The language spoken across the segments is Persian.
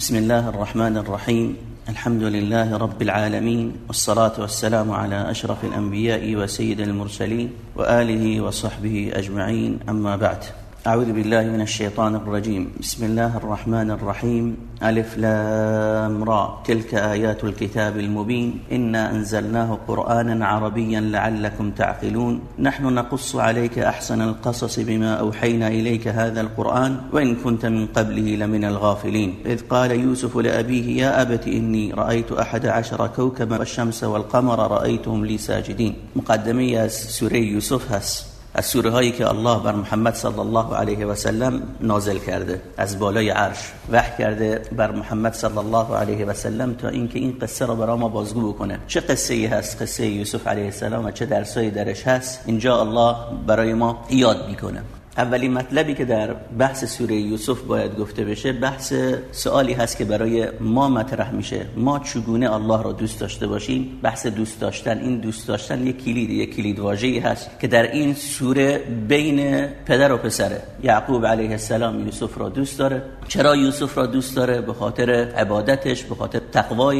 بسم الله الرحمن الرحيم. الحمد لله رب العالمين والصلاة والسلام على أشرف الأنبياء وسيد المرسلين وآله وصحبه أجمعين. أما بعد أعوذ بالله من الشيطان الرجيم. بسم الله الرحمن الرحيم. ألف لام را. تلك آيات الكتاب المبين. إنا أنزلناه قرآنا عربيا لعلكم تعقلون. نحن نقص عليك أحسن القصص بما أوحينا إليك هذا القرآن. وإن كنت من قبله لمن الغافلين. إذ قال يوسف لأبيه يا أبت إني رأيت أحد عشر كوكبا والشمس والقمر رأيتهم لي ساجدين. مقدمية سورة يوسف هس. از سوره هایی که الله بر محمد صلی الله علیه و سلم نازل کرده از بالای عرش وحی کرده بر محمد صلی الله علیه و سلم تا اینکه این قصه را برای ما بازگو بکنه. چه قصه ای هست؟ قصه یوسف علیه السلام و چه درسایی درش هست؟ اینجا الله برای ما یاد می‌کنه. اولین مطلبی که در بحث سوره یوسف باید گفته بشه بحث سوالی هست که برای ما مطرح میشه. ما چگونه الله را دوست داشته باشیم؟ بحث دوست داشتن. این دوست داشتن یک کلید یک کلید واژه‌ای هست که در این سوره بین پدر و پسره یعقوب علیه السلام یوسف را دوست داره. چرا یوسف را دوست داره؟ به خاطر عبادتش به خاطر تقوای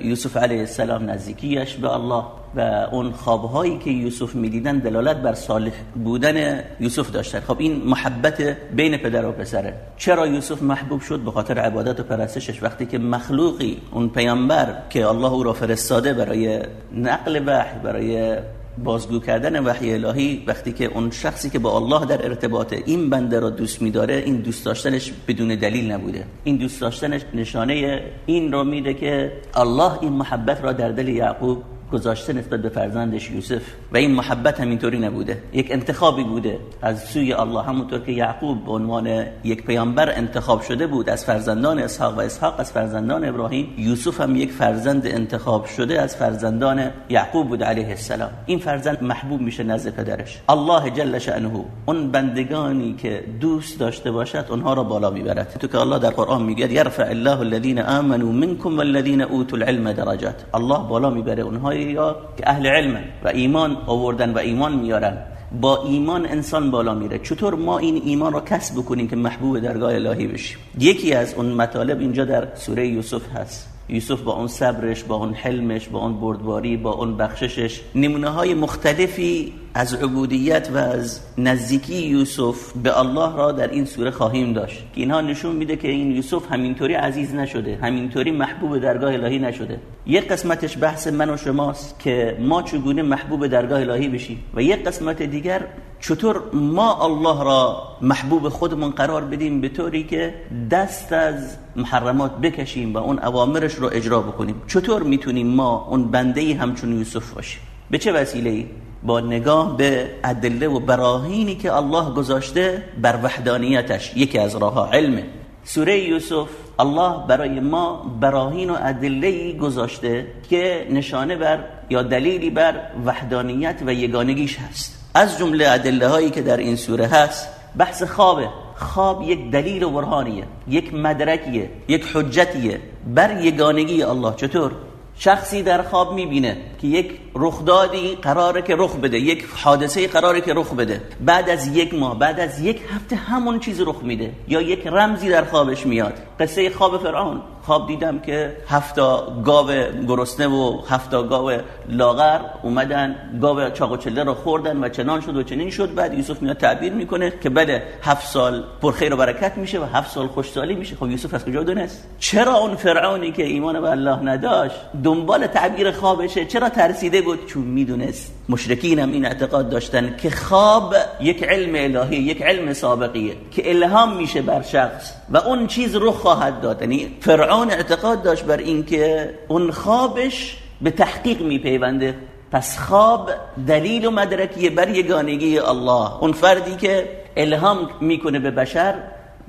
یوسف علیه السلام نزدیکیش به الله. و اون خوابهایی که یوسف می‌دیدن دلالت بر صالح بودن یوسف داشتن. خب این محبت بین پدر و پسره چرا یوسف محبوب شد؟ به خاطر عبادت و پرستشش. وقتی که مخلوقی اون پیامبر که الله او را فرستاده برای نقل وحی برای بازگو کردن وحی الهی وقتی که اون شخصی که با الله در ارتباطه این بنده را دوست میداره این دوست داشتنش بدون دلیل نبوده. این دوست داشتنش نشانه این را میده که الله این محبت را در دل یعقوب گذاشته نسبت به فرزندش یوسف. و این محبت همینطوری نبوده. یک انتخابی بوده. از سوی الله. همونطور که یعقوب به عنوان یک پیامبر انتخاب شده بود از فرزندان اسحاق و اسحاق از فرزندان ابراهیم یوسف هم یک فرزند انتخاب شده از فرزندان یعقوب بود علیه السلام. این فرزند محبوب میشه نزد پدرش. الله جل شأنه. اون بندگانی که دوست داشته باشد اونها را بالا می‌برد. تو که الله در قرآن میگه یرفع الله الذين آمنوا منكم والذين اوتوا العلم درجات. الله بالا می‌بره اونها یا که اهل علم و ایمان آوردن و ایمان میارن با ایمان انسان بالا میره. چطور ما این ایمان را کسب بکنیم که محبوب درگاه الهی بشیم؟ یکی از اون مطالب اینجا در سوره یوسف هست. یوسف با اون صبرش با اون حلمش با اون بردباری با اون بخششش. نمونه های مختلفی از عبودیت و از نزدیکی یوسف به الله را در این سوره خواهیم داشت. که اینها نشون میده که این یوسف همینطوری عزیز نشده همینطوری محبوب درگاه الهی نشده. یک قسمتش بحث من و شماست که ما چگونه محبوب درگاه الهی بشیم. و یک قسمت دیگر چطور ما الله را محبوب خودمون قرار بدیم به طوری که دست از محرمات بکشیم و اون اوامرش رو اجرا بکنیم. چطور می‌تونیم ما اون بنده همچون یوسف باشیم؟ به چه وسیله با نگاه به ادله و براهینی که الله گذاشته بر وحدانیتش یکی از راه علم. سوره یوسف الله برای ما براهین و ادله گذاشته که نشانه بر یا دلیلی بر وحدانیت و یگانگیش هست. از جمله ادله هایی که در این سوره هست بحث خوابه. خواب یک دلیل و برهانیه یک مدرکیه یک حجتیه. بر یگانگی الله. چطور؟ شخصی در خواب می‌بینه که یک رخدادی قراره که رخ بده یک حادثه قراره که رخ بده. بعد از یک ماه بعد از یک هفته همون چیز رخ میده. یا یک رمزی در خوابش میاد. قصه خواب فرعون. خواب دیدم که هفتا گاو گرسنه و هفتا گاو لاغر اومدن گاو چاق و چله رو خوردن و چنان شد و چنین شد. بعد یوسف میاد تعبیر می‌کنه که بله هفت سال پر خیر و برکت میشه و هفت سال خوشحالی میشه. خب یوسف از کجا دونست؟ چرا اون فرعونی که ایمان به الله نداشت دنبال تعبیر خوابشه؟ چرا ترسیده بود چون می‌دونست مشرکین هم این اعتقاد داشتن که خواب یک علم الهی یک علم سابقیه که الهام میشه بر شخص و اون چیز رو خواهد داد. یعنی فرعون اعتقاد داشت بر اینکه اون خوابش به تحقیق میپیونده. پس خواب دلیل و مدرکیه بر یگانگی الله. اون فردی که الهام می‌کنه به بشر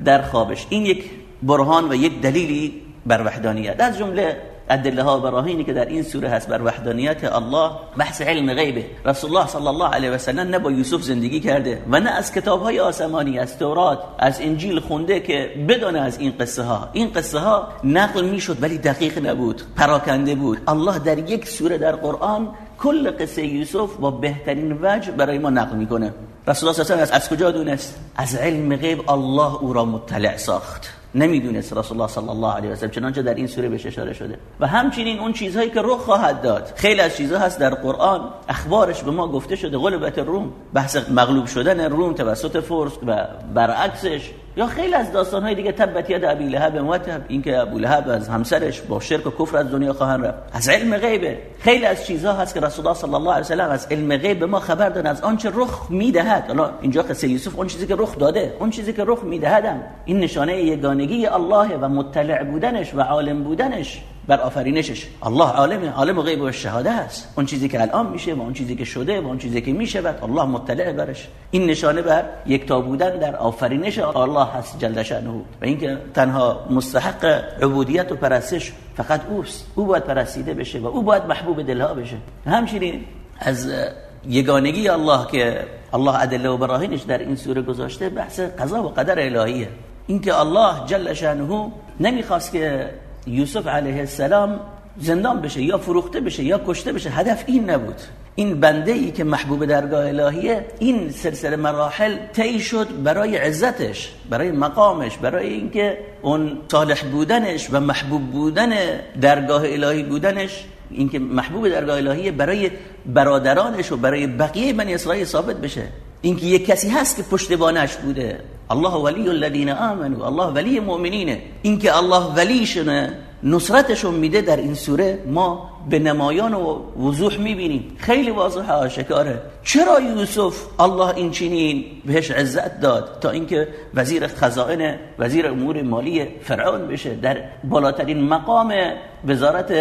در خوابش. این یک برهان و یک دلیلی بر وحدانیت. از جمله ادله ها براهینی که در این سوره هست بر وحدانیت الله بحث علم غیبه. رسول الله صلی الله علیه و سلم نه با یوسف زندگی کرده و نه از کتاب های آسمانی از تورات از انجیل خونده که بدونه از این قصه ها. این قصه ها نقل می‌شد ولی دقیق نبود پراکنده بود. الله در یک سوره در قرآن کل قصه یوسف با بهترین وجه برای ما نقل می‌کنه. رسول الله صلی الله علیه و از کجا دونست؟ از علم غیب الله او را مطلع ساخت. نمی‌دونست رسول الله صلی الله علیه و سلم چنانچه در این سوره بهش اشاره شده. و همچنین اون چیزهایی که رخ خواهد داد. خیلی از چیزها هست در قرآن. اخبارش به ما گفته شده. غلبت روم. بحث مغلوب شدن روم توسط فرس و برعکسش. یا خیلی از داستان های دیگه تبت ید ابی لهب و تب اینکه ابو لهب از همسرش با شرک و کفر از دنیا خواهند رفت. از علم غیبه. خیلی از چیزها هست که رسول الله صلی الله علیه و از علم غیب ما خبر دادن از آنچه رخ می‌دهد. حالا اینجا قصه یوسف اون چیزی که رخ داده اون چیزی که رخ میدهدم. این نشانه یگانگی الله و مطلع بودنش و عالم بودنش. بر آفرینشش الله عالم عالم غیب و شهاده است اون چیزی که الان میشه و اون چیزی که شده و اون چیزی که میشه بعد الله مطلع برش. این نشانه بر یکتا بودن در آفرینش الله هست جل شانه و اینکه تنها مستحق عبودیت و پرستش فقط اوست. او باید پرستیده بشه و او باید محبوب دلها بشه. همچنین از یگانگی الله که الله ادله و براهینش در این سوره گذاشته بحث قضا و قدر الهیه. اینکه الله جل شانه نمی‌خواست که یوسف علیه السلام زندان بشه یا فروخته بشه یا کشته بشه هدف این نبود. این بنده ای که محبوب درگاه الهیه این سلسله مراحل طی شد برای عزتش برای مقامش برای اینکه اون صالح بودنش و محبوب بودن درگاه الهی بودنش اینکه محبوب درگاه الهی برای برادرانش و برای بقیه بنی اسرائیل ثابت بشه. اینکه یک کسی هست که پشتبانش بوده. الله ولی الذین آمنوا الله ولی مؤمنینه اینکه الله ولیشونه نصرتشون میده در این سوره ما به نمایان و وضوح می‌بینیم خیلی واضح آشکاره چرا یوسف الله این چنین بهش عزت داد تا اینکه وزیر خزائن وزیر امور مالی فرعون بشه در بالاترین مقام وزارت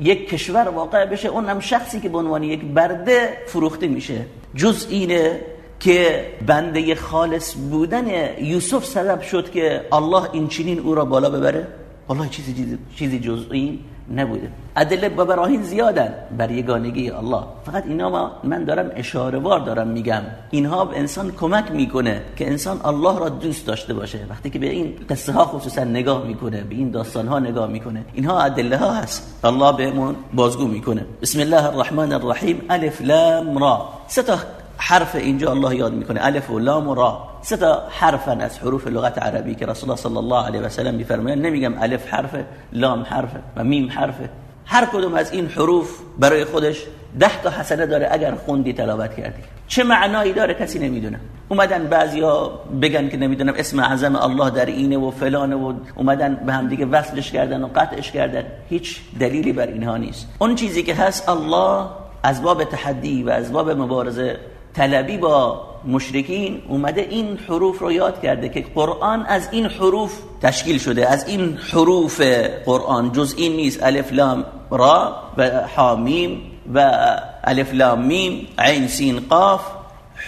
یک کشور واقع بشه اونم شخصی که به عنوان یک برده فروخته میشه جز اینه که بنده خالص بودن یوسف سبب شد که الله این چنین او را بالا ببره؟ والله چیزی چیزی جز این نبوده. ادله و براهین زیادن بر یگانگی الله. فقط اینا ما من دارم اشاره وار دارم میگم. اینها به انسان کمک می‌کنه که انسان الله را دوست داشته باشه. وقتی که به این قصه ها خصوصا نگاه می‌کنه به این داستان ها نگاه می‌کنه اینها ادله ها هست. الله بهمون بازگو می‌کنه. بسم الله الرحمن الرحیم. الف لام را. سه حرف اینجا الله یاد می‌کنه. الف و لام و را. سه تا حرفن از حروف لغت عربی که رسول الله صلی الله علیه و سلم میفرمایند. نمیگم الف حرف لام حرف و میم حرف. هر کدوم از این حروف برای خودش ده تا حسنه داره اگر خوندی تلاوت کردی. چه معنایی داره کسی نمی‌دونه. اومدن بعضیا بگن که نمی‌دونم اسم اعظم الله در اینه و فلانه و اومدن به هم دیگه وصلش کردن و قطعش کردن. هیچ دلیلی بر اینها نیست. اون چیزی که هست الله از باب تحدی و از باب مبارزه طلبی با مشرکین اومده این حروف رو یاد کرده که قرآن از این حروف تشکیل شده از این حروف قرآن جز این نیست الف لام را و حامیم و الف لام میم عین سین قاف.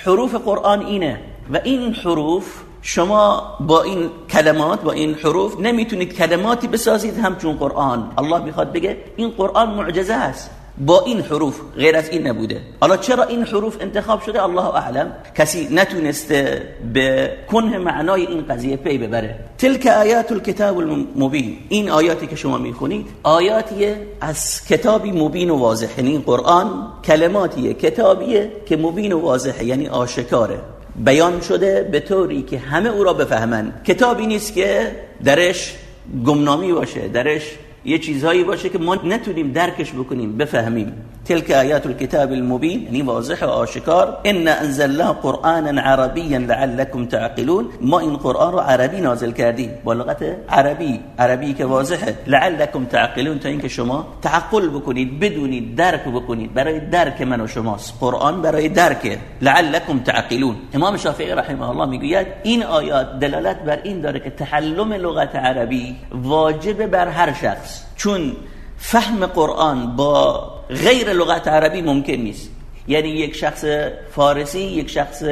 حروف قرآن اینه و این حروف شما با این کلمات با این حروف نمی‌تونید کلماتی بسازید همچون قرآن. الله می‌خواد بگه این قرآن معجزه است. با این حروف غیر از این نبوده. حالا چرا این حروف انتخاب شده؟ الله اعلم. کسی نتونسته به کنه معنای این قضیه پی ببره. تلک آیات الكتاب المبین. این آیاتی که شما می‌خونید آیاتیه از کتابی مبین و واضح. یعنی قرآن کلماتیه کتابیه که مبین و واضحه یعنی آشکاره. بیان شده به طوری که همه او را بفهمن کتابی نیست که درش گمنامی باشه درش یه چیزهایی باشه که ما نتونیم درکش بکنیم بفهمیم. تلك آیات الكتاب المبین یعنی واضح و آشکار. ان انزلنا قرآنا عربیا لعلكم تعقلون. ما این قرآن رو عربی نازل کردیم. با لغت عربی. عربی که واضحه. لعلكم تعقلون تا اینکه شما تعقل بکنید بدونید درک بکنید. برای درک من و شماست. قرآن برای درک. لعلكم تعقلون. امام شافعی رحمه الله می‌گوید این آیات دلالت بر این داره که تحلم لغت عربی واجب بر هر شخص. چون فهم قرآن با غیر لغت عربی ممکن نیست. یعنی یک شخص فارسی یک شخص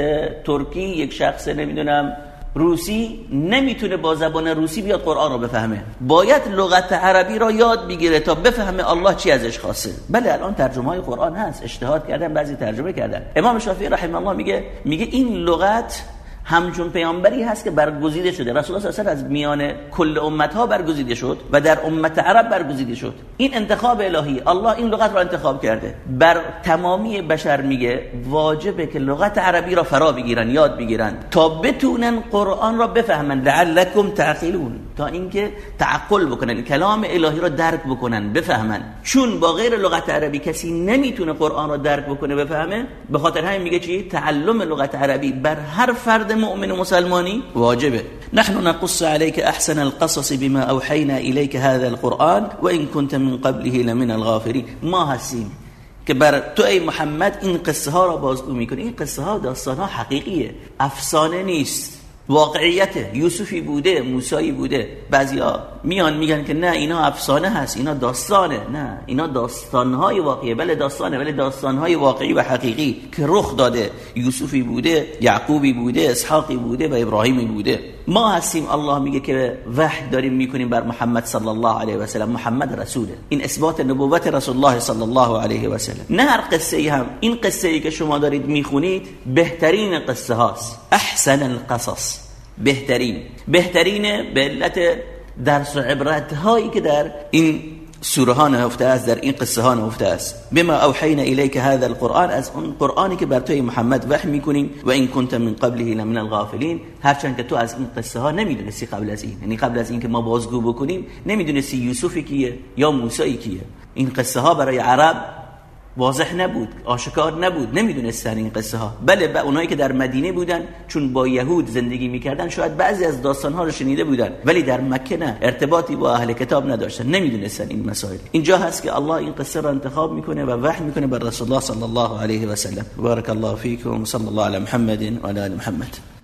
ترکی یک شخص نمی‌دونم روسی نمی‌تونه با زبان روسی بیاد قرآن رو بفهمه. باید لغت عربی را یاد بگیره تا بفهمه الله چی ازش خواسته. بله الان ترجمه های قرآن هست. اجتهاد کردن بعضی ترجمه کردن. امام شافعی رحمه الله میگه میگه این لغت همچون پیامبری هست که برگزیده شده. رسول الله صلی از میان کل امت ها برگزیده شد و در امت عرب برگزیده شد. این انتخاب الهی الله این لغت را انتخاب کرده. بر تمامی بشر میگه واجبه که لغت عربی را فرا بگیرن یاد بگیرن. تا بتونن قرآن را بفهمن. لعلکم تعقلون. تا اینکه تعقل بکنن کلام الهی رو درک بکنن بفهمن. چون با غیر لغت عربی کسی نمی‌تونه قرآن رو درک بکنه بفهمه به خاطر همین میگه چی؟ تعلم لغت عربی. بر هر فرد مؤمن مسلمانی واجبه. نحن نقص عليك احسن القصص بما اوحينا اليك هذا القرآن وان كنت من قبله لمن الغافرين ما هستیم که بر تو ای محمد این قصه ها را بازگو می‌کنی. این قصه ها داستان ها حقیقیه. افسانه نیست. واقعیت یوسفی بوده موسایی بوده. بعضیا میان میگن که نه اینا افسانه هست اینا داستانه. نه اینا داستانهای واقعیه بله داستانه ولی داستانهای واقعی و حقیقی که رخ داده. یوسفی بوده یعقوبی بوده اسحاقی بوده و ابراهیمی بوده. ما هستیم الله میگه که وحی داریم می‌کنیم بر محمد صلی الله علیه و سلم. محمد رسوله. این اثبات نبوت رسول الله صلی الله علیه و سلم. نه هر قصه هم. این قصه ای که شما دارید می‌خونید بهترین قصه هاست. احسن القصص. بهترین. بهترین به علت درس و عبرت هایی که در این سوره ها نهفته است در این قصه ها نهفته است. بما اوحینا الیک هذا القرآن از اون قرآنی که بر توی محمد وحی می‌کنیم و این کنت من قبله لمن الغافلین هرچند که تو از این قصه ها نمی‌دونستی قبل از این. یعنی قبل از این که ما بازگو بکنیم نمی‌دونستی یوسف کیه یا موسی کیه. این قصه ها برای عرب واضح نبود آشکار نبود نمی‌دونستن این قصه ها بله با اونایی که در مدینه بودن چون با یهود زندگی می‌کردن شاید بعضی از داستان ها رو شنیده بودن ولی در مکه نه ارتباطی با اهل کتاب نداشتن نمی‌دونستن این مسائل. اینجا هست که الله این قصه را انتخاب می‌کنه و وحی می‌کنه بر رسول الله صلی الله علیه و سلم. بارک الله فیکم صلی الله علی محمد و علی محمد.